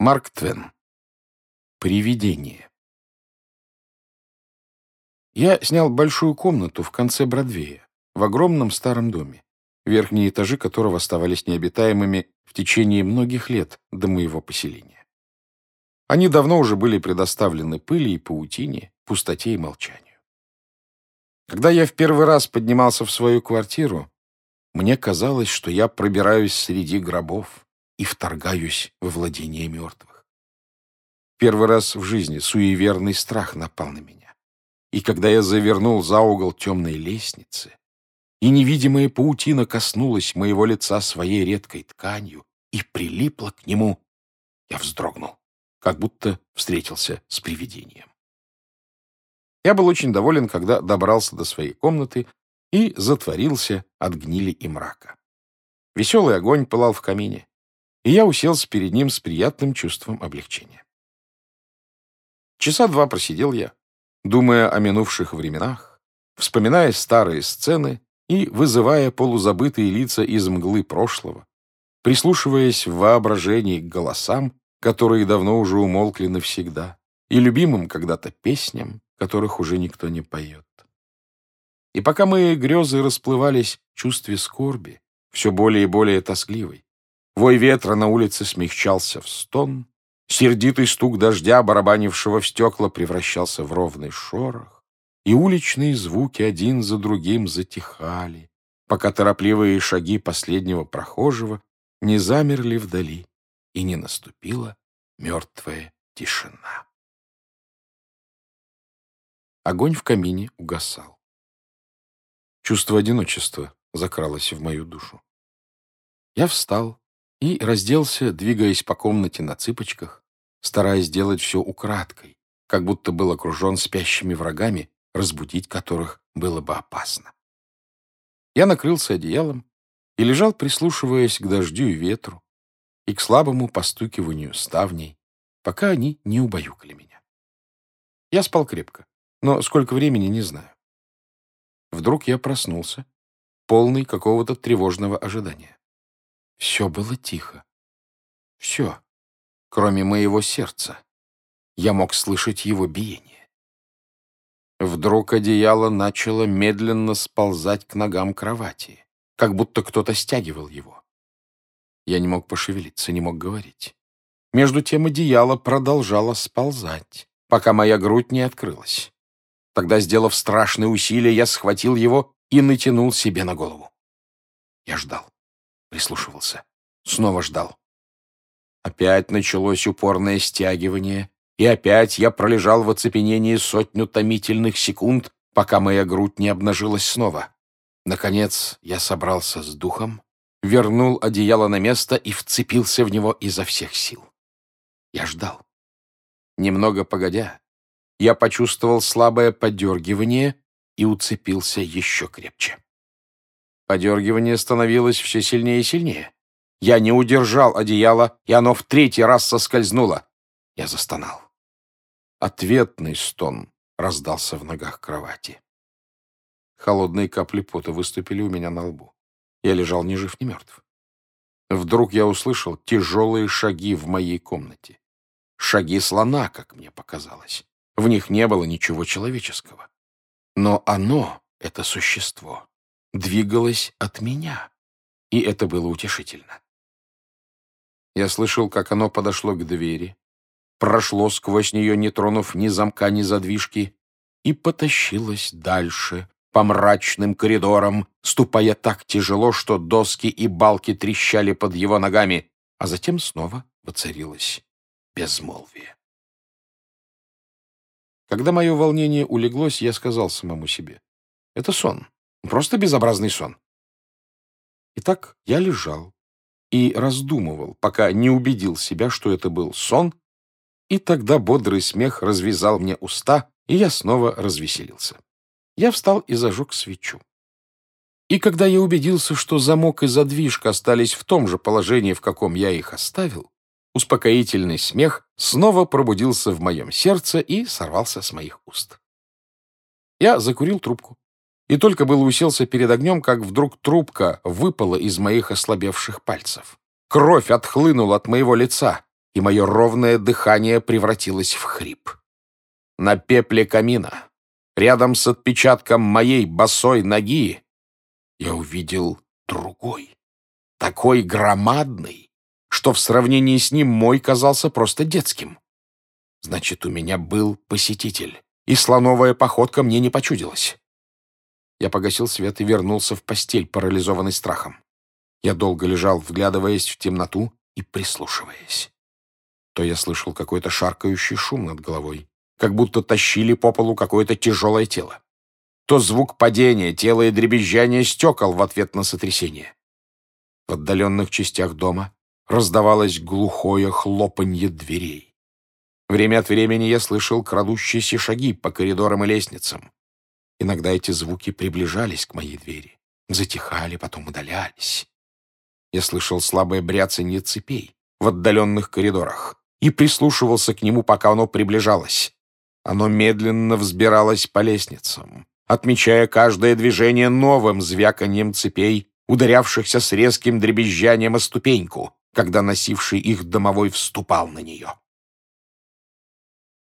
Марк Твен. Привидение. Я снял большую комнату в конце Бродвея, в огромном старом доме, верхние этажи которого оставались необитаемыми в течение многих лет до моего поселения. Они давно уже были предоставлены пыли и паутине, пустоте и молчанию. Когда я в первый раз поднимался в свою квартиру, мне казалось, что я пробираюсь среди гробов, и вторгаюсь во владение мертвых. Первый раз в жизни суеверный страх напал на меня. И когда я завернул за угол темной лестницы, и невидимая паутина коснулась моего лица своей редкой тканью и прилипла к нему, я вздрогнул, как будто встретился с привидением. Я был очень доволен, когда добрался до своей комнаты и затворился от гнили и мрака. Веселый огонь пылал в камине и я уселся перед ним с приятным чувством облегчения. Часа два просидел я, думая о минувших временах, вспоминая старые сцены и вызывая полузабытые лица из мглы прошлого, прислушиваясь в воображении к голосам, которые давно уже умолкли навсегда, и любимым когда-то песням, которых уже никто не поет. И пока мои грезы расплывались в чувстве скорби, все более и более тоскливой, Вой ветра на улице смягчался в стон, сердитый стук дождя, барабанившего в стекла, превращался в ровный шорох, и уличные звуки один за другим затихали, пока торопливые шаги последнего прохожего не замерли вдали и не наступила мертвая тишина. Огонь в камине угасал. Чувство одиночества закралось в мою душу. Я встал, и разделся, двигаясь по комнате на цыпочках, стараясь сделать все украдкой, как будто был окружен спящими врагами, разбудить которых было бы опасно. Я накрылся одеялом и лежал, прислушиваясь к дождю и ветру и к слабому постукиванию ставней, пока они не убаюкали меня. Я спал крепко, но сколько времени не знаю. Вдруг я проснулся, полный какого-то тревожного ожидания. Все было тихо. Все, кроме моего сердца. Я мог слышать его биение. Вдруг одеяло начало медленно сползать к ногам кровати, как будто кто-то стягивал его. Я не мог пошевелиться, не мог говорить. Между тем одеяло продолжало сползать, пока моя грудь не открылась. Тогда, сделав страшные усилия, я схватил его и натянул себе на голову. Я ждал прислушивался. Снова ждал. Опять началось упорное стягивание, и опять я пролежал в оцепенении сотню томительных секунд, пока моя грудь не обнажилась снова. Наконец я собрался с духом, вернул одеяло на место и вцепился в него изо всех сил. Я ждал. Немного погодя, я почувствовал слабое подергивание и уцепился еще крепче. Подергивание становилось все сильнее и сильнее. Я не удержал одеяло, и оно в третий раз соскользнуло. Я застонал. Ответный стон раздался в ногах кровати. Холодные капли пота выступили у меня на лбу. Я лежал ни жив, ни мертв. Вдруг я услышал тяжелые шаги в моей комнате. Шаги слона, как мне показалось. В них не было ничего человеческого. Но оно, это существо, двигалось от меня, и это было утешительно. Я слышал, как оно подошло к двери, прошло сквозь нее, не тронув ни замка, ни задвижки, и потащилось дальше, по мрачным коридорам, ступая так тяжело, что доски и балки трещали под его ногами, а затем снова воцарилось безмолвие. Когда мое волнение улеглось, я сказал самому себе, это сон. Просто безобразный сон. Итак, я лежал и раздумывал, пока не убедил себя, что это был сон, и тогда бодрый смех развязал мне уста, и я снова развеселился. Я встал и зажег свечу. И когда я убедился, что замок и задвижка остались в том же положении, в каком я их оставил, успокоительный смех снова пробудился в моем сердце и сорвался с моих уст. Я закурил трубку и только было уселся перед огнем, как вдруг трубка выпала из моих ослабевших пальцев. Кровь отхлынула от моего лица. и мое ровное дыхание превратилось в хрип. На пепле камина, рядом с отпечатком моей босой ноги, я увидел другой, такой громадный, что в сравнении с ним мой казался просто детским. Значит, у меня был посетитель, и слоновая походка мне не почудилась. Я погасил свет и вернулся в постель, парализованный страхом. Я долго лежал, вглядываясь в темноту и прислушиваясь. То я слышал какой-то шаркающий шум над головой, как будто тащили по полу какое-то тяжелое тело. То звук падения тела и дребезжания стекол в ответ на сотрясение. В отдаленных частях дома раздавалось глухое хлопанье дверей. Время от времени я слышал крадущиеся шаги по коридорам и лестницам. Иногда эти звуки приближались к моей двери, затихали, потом удалялись. Я слышал слабое бряцанье цепей в отдаленных коридорах и прислушивался к нему, пока оно приближалось. Оно медленно взбиралось по лестницам, отмечая каждое движение новым звяканьем цепей, ударявшихся с резким дребезжанием о ступеньку, когда носивший их домовой вступал на нее.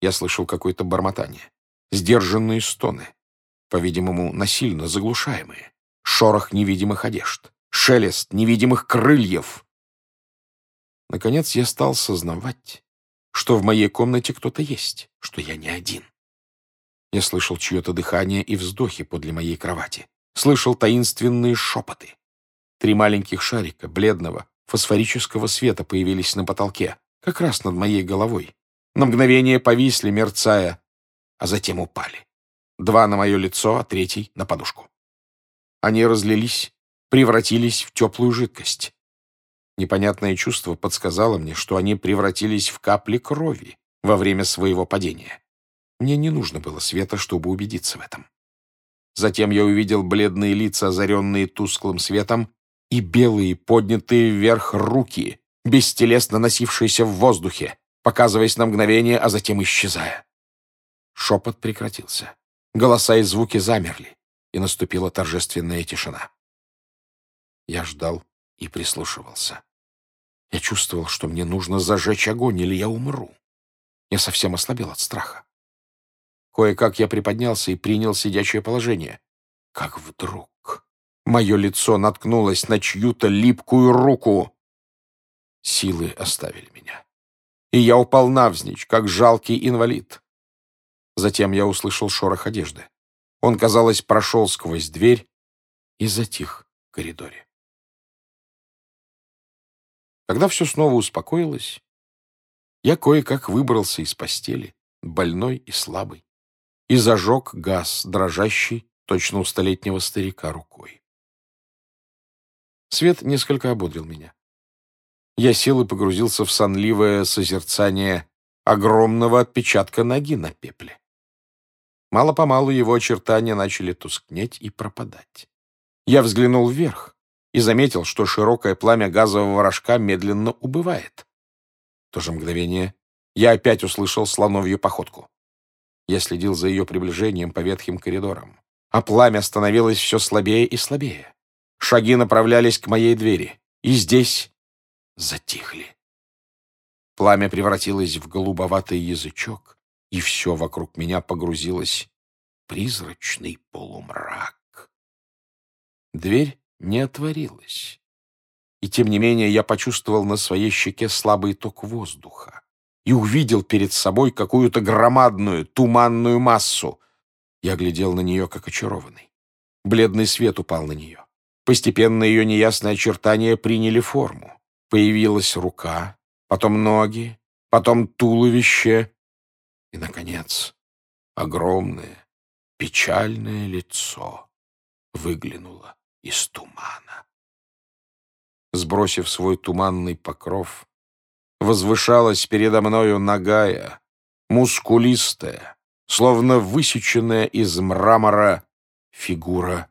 Я слышал какое-то бормотание, сдержанные стоны, по-видимому, насильно заглушаемые, шорох невидимых одежд шелест невидимых крыльев. Наконец я стал сознавать, что в моей комнате кто-то есть, что я не один. Я слышал чье-то дыхание и вздохи подле моей кровати. Слышал таинственные шепоты. Три маленьких шарика бледного, фосфорического света появились на потолке, как раз над моей головой. На мгновение повисли, мерцая, а затем упали. Два на мое лицо, а третий — на подушку. Они разлились превратились в теплую жидкость. Непонятное чувство подсказало мне, что они превратились в капли крови во время своего падения. Мне не нужно было света, чтобы убедиться в этом. Затем я увидел бледные лица, озаренные тусклым светом, и белые, поднятые вверх руки, бестелесно носившиеся в воздухе, показываясь на мгновение, а затем исчезая. Шепот прекратился. Голоса и звуки замерли, и наступила торжественная тишина. Я ждал и прислушивался. Я чувствовал, что мне нужно зажечь огонь, или я умру. Я совсем ослабел от страха. Кое-как я приподнялся и принял сидячее положение. Как вдруг мое лицо наткнулось на чью-то липкую руку. Силы оставили меня. И я упал навзничь, как жалкий инвалид. Затем я услышал шорох одежды. Он, казалось, прошел сквозь дверь и затих в коридоре. Когда все снова успокоилось, я кое-как выбрался из постели, больной и слабый, и зажег газ, дрожащий, точно у столетнего старика рукой. Свет несколько ободрил меня. Я сел и погрузился в сонливое созерцание огромного отпечатка ноги на пепле. Мало-помалу его очертания начали тускнеть и пропадать. Я взглянул вверх и заметил, что широкое пламя газового рожка медленно убывает. В то же мгновение я опять услышал слоновью походку. Я следил за ее приближением по ветхим коридорам, а пламя становилось все слабее и слабее. Шаги направлялись к моей двери, и здесь затихли. Пламя превратилось в голубоватый язычок, и все вокруг меня погрузилось в призрачный полумрак. Дверь не отворилась. И тем не менее я почувствовал на своей щеке слабый ток воздуха и увидел перед собой какую-то громадную туманную массу. Я глядел на нее, как очарованный. Бледный свет упал на нее. Постепенно ее неясные очертания приняли форму. Появилась рука, потом ноги, потом туловище и, наконец, огромное, печальное лицо выглянуло из тумана. Сбросив свой туманный покров, возвышалась передо мною нагая, мускулистая, словно высеченная из мрамора фигура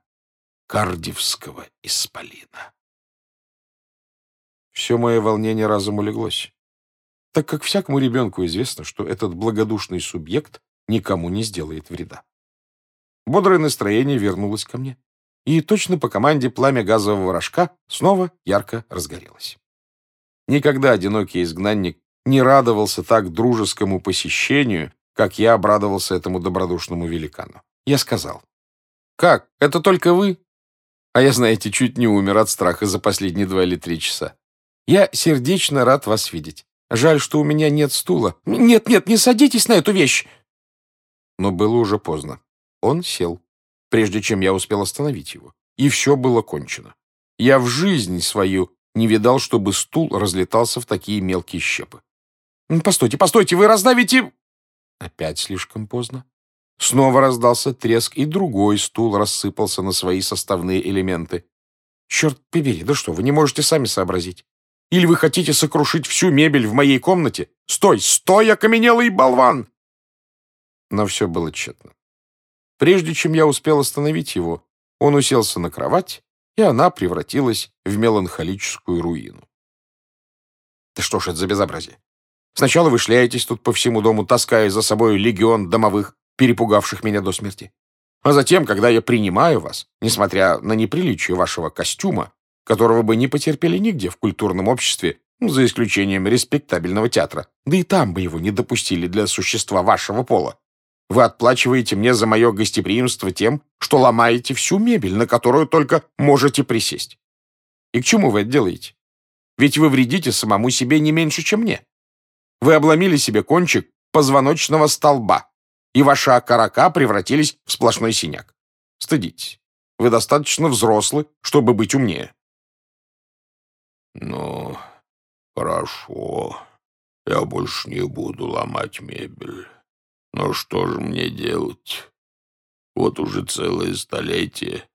кардивского исполина. Все мое волнение разом улеглось, так как всякому ребенку известно, что этот благодушный субъект никому не сделает вреда. Бодрое настроение вернулось ко мне и точно по команде пламя газового рожка снова ярко разгорелось. Никогда одинокий изгнанник не радовался так дружескому посещению, как я обрадовался этому добродушному великану. Я сказал, «Как? Это только вы?» А я, знаете, чуть не умер от страха за последние два или три часа. Я сердечно рад вас видеть. Жаль, что у меня нет стула. Нет, нет, не садитесь на эту вещь. Но было уже поздно. Он сел, прежде чем я успел остановить его. И все было кончено. Я в жизнь свою не видал, чтобы стул разлетался в такие мелкие щепы. «Постойте, постойте, вы раздавите...» Опять слишком поздно. Снова раздался треск, и другой стул рассыпался на свои составные элементы. «Черт побери, да что, вы не можете сами сообразить? Или вы хотите сокрушить всю мебель в моей комнате? Стой, стой, окаменелый болван!» Но все было тщетно. Прежде чем я успел остановить его, он уселся на кровать, и она превратилась в меланхолическую руину. Да что ж это за безобразие? Сначала вы шляетесь тут по всему дому, таская за собой легион домовых, перепугавших меня до смерти. А затем, когда я принимаю вас, несмотря на неприличие вашего костюма, которого бы не потерпели нигде в культурном обществе, ну, за исключением респектабельного театра, да и там бы его не допустили для существа вашего пола, вы отплачиваете мне за мое гостеприимство тем, что ломаете всю мебель, на которую только можете присесть. И к чему вы это делаете? Ведь вы вредите самому себе не меньше, чем мне. Вы обломили себе кончик позвоночного столба, и ваши окорока превратились в сплошной синяк. Стыдитесь. Вы достаточно взрослы, чтобы быть умнее. Ну, хорошо. Я больше не буду ломать мебель. Но что же мне делать? Вот уже целое столетие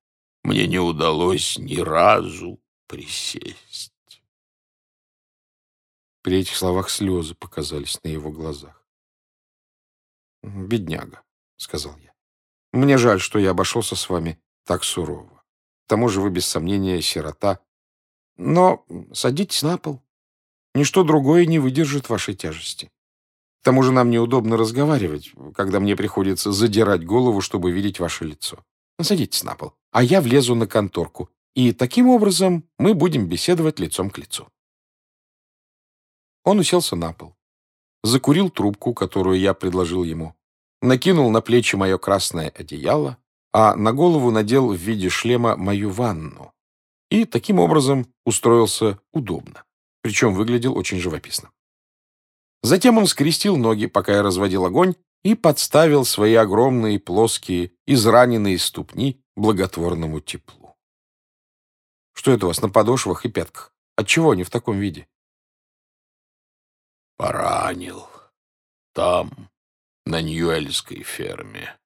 мне не удалось ни разу присесть. При этих словах слезы показались на его глазах. «Бедняга», — сказал я. «Мне жаль, что я обошелся с вами так сурово. К тому же вы, без сомнения, сирота. Но садитесь на пол. Ничто другое не выдержит вашей тяжести. К тому же нам неудобно разговаривать, когда мне приходится задирать голову, чтобы видеть ваше лицо. Садитесь на пол, а я влезу на конторку, и таким образом мы будем беседовать лицом к лицу». Он уселся на пол закурил трубку, которую я предложил ему, накинул на плечи мое красное одеяло, а на голову надел в виде шлема мою ванну и таким образом устроился удобно, причем выглядел очень живописно. Затем он скрестил ноги, пока я разводил огонь, и подставил свои огромные, плоские, израненные ступни благотворному теплу. Что это у вас на подошвах и пятках? Отчего они в таком виде? Поранил. Там, на Ньюэльской ферме.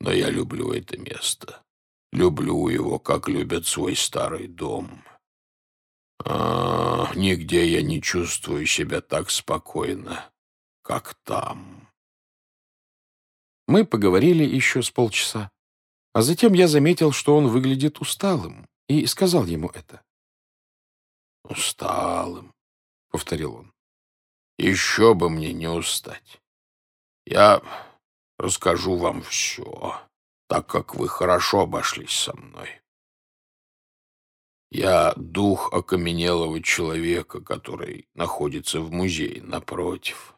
Но я люблю это место. Люблю его, как любят свой старый дом. А, нигде я не чувствую себя так спокойно, как там. Мы поговорили еще с полчаса, а затем я заметил, что он выглядит усталым, и сказал ему это. «Усталым», — повторил он. Еще бы мне не устать. Я расскажу вам все, так как вы хорошо обошлись со мной. Я дух окаменелого человека, который находится в музее напротив.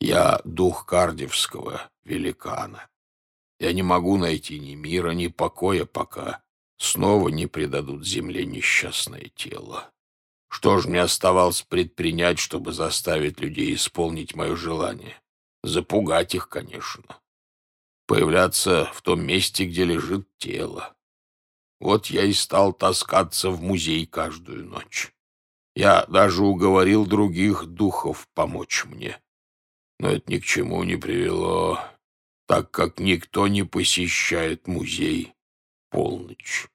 Я дух кардевского великана. Я не могу найти ни мира, ни покоя, пока снова не предадут земле несчастное тело. Что же мне оставалось предпринять, чтобы заставить людей исполнить мое желание? Запугать их, конечно. Появляться в том месте, где лежит тело. Вот я и стал таскаться в музей каждую ночь. Я даже уговорил других духов помочь мне. Но это ни к чему не привело, так как никто не посещает музей полночь.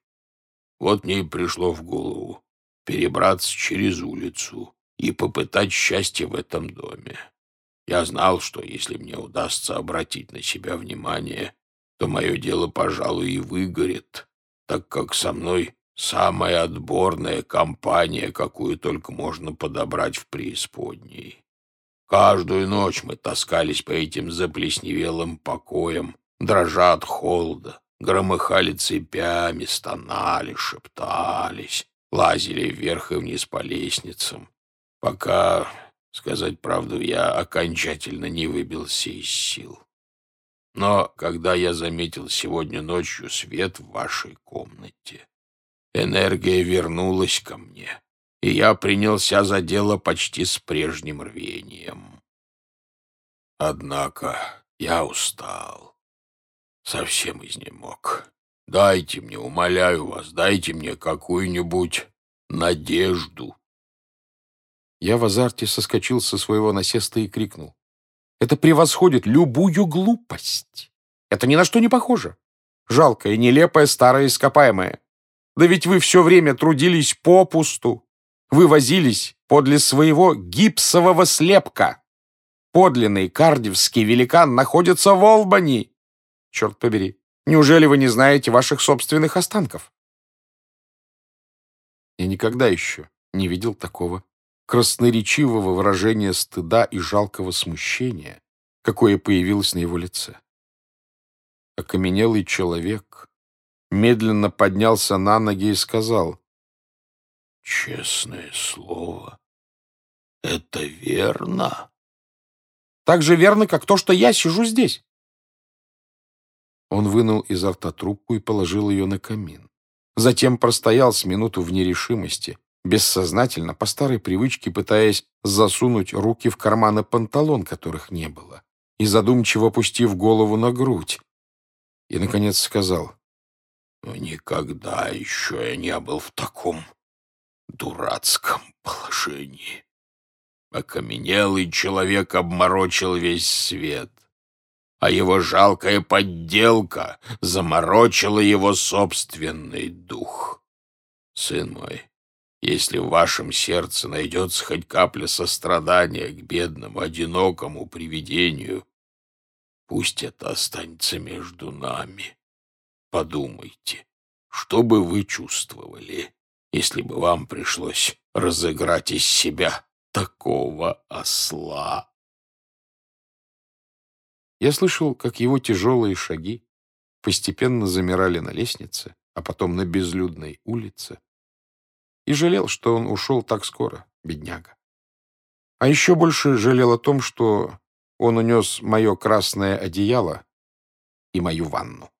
Вот мне и пришло в голову перебраться через улицу и попытать счастье в этом доме. Я знал, что если мне удастся обратить на себя внимание, то мое дело, пожалуй, и выгорит, так как со мной самая отборная компания, какую только можно подобрать в преисподней. Каждую ночь мы таскались по этим заплесневелым покоям, дрожа от холода, громыхали цепями, стонали, шептались, лазили вверх и вниз по лестницам, пока Сказать правду, я окончательно не выбился из сил. Но когда я заметил сегодня ночью свет в вашей комнате, энергия вернулась ко мне, и я принялся за дело почти с прежним рвением. Однако я устал, совсем изнемог. Дайте мне, умоляю вас, дайте мне какую-нибудь надежду. Я в азарте соскочил со своего насеста и крикнул. Это превосходит любую глупость. Это ни на что не похоже. Жалкое, нелепое, старое ископаемое. Да ведь вы все время трудились попусту. Вы возились подле своего гипсового слепка. Подлинный кардивский великан находится в Олбани. Черт побери, неужели вы не знаете ваших собственных останков? Я никогда еще не видел такого красноречивого выражения стыда и жалкого смущения, какое появилось на его лице. Окаменелый человек медленно поднялся на ноги и сказал, «Честное слово, это верно?» Так же верно, как то, что я сижу здесь. Он вынул изо рта трубку и положил ее на камин. Затем простоял с минуту в нерешимости, бессознательно, по старой привычке пытаясь засунуть руки в карманы панталон, которых не было, и задумчиво опустив голову на грудь. И, наконец, сказал, «Ну, «Никогда еще я не был в таком дурацком положении». Окаменелый человек обморочил весь свет, а его жалкая подделка заморочила его собственный дух. Сын мой, если в вашем сердце найдется хоть капля сострадания к бедному, одинокому привидению, пусть это останется между нами. Подумайте, что бы вы чувствовали, если бы вам пришлось разыграть из себя такого осла. Я слышал, как его тяжелые шаги постепенно замирали на лестнице, а потом на безлюдной улице, и жалел, что он ушел так скоро, бедняга. А еще больше жалел о том, что он унес мое красное одеяло и мою ванну.